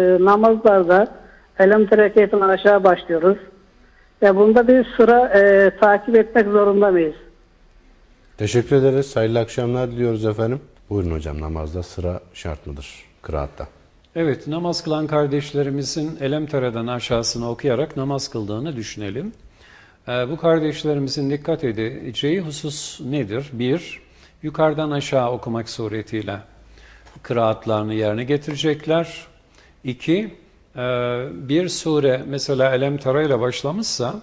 namazlarda elem tereketinden aşağı başlıyoruz. Ve bunda bir sıra e, takip etmek zorunda mıyız? Teşekkür ederiz. Hayırlı akşamlar diliyoruz efendim. Buyurun hocam namazda sıra şart mıdır kıraatta? Evet, namaz kılan kardeşlerimizin Elemtere'den aşağısını okuyarak namaz kıldığını düşünelim. Ee, bu kardeşlerimizin dikkat edeceği husus nedir? Bir, yukarıdan aşağı okumak suretiyle kıraatlarını yerine getirecekler. İki, e, bir sure mesela Elemtera ile başlamışsa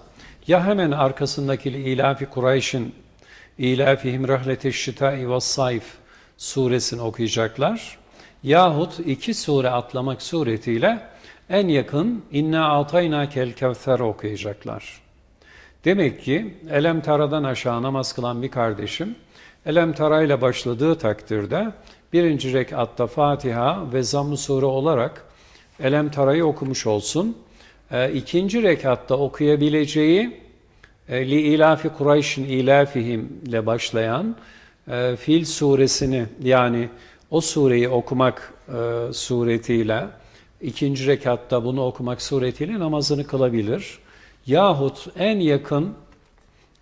ya hemen arkasındaki İlafi Kureyş'in İlafihim rahlete şitai ve sayf suresini okuyacaklar. Yahut iki sure atlamak suretiyle en yakın İnna atayna kel okuyacaklar. Demek ki Elem Tara'dan aşağı namaz kılan bir kardeşim Elem Tara ile başladığı takdirde birinci rekatta Fatiha ve Zamm-ı Sure olarak Elem Tara'yı okumuş olsun. E, ikinci rekatta okuyabileceği e, Li ilafi Kureyş'in ilafihim ile başlayan e, Fil suresini yani o sureyi okumak e, suretiyle ikinci rekatta bunu okumak suretiyle namazını kılabilir. Yahut en yakın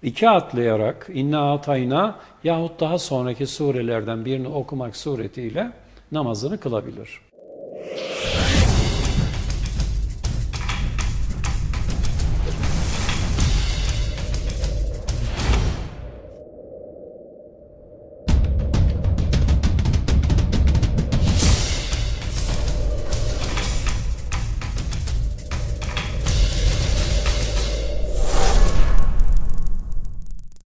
iki atlayarak inna atayna yahut daha sonraki surelerden birini okumak suretiyle namazını kılabilir.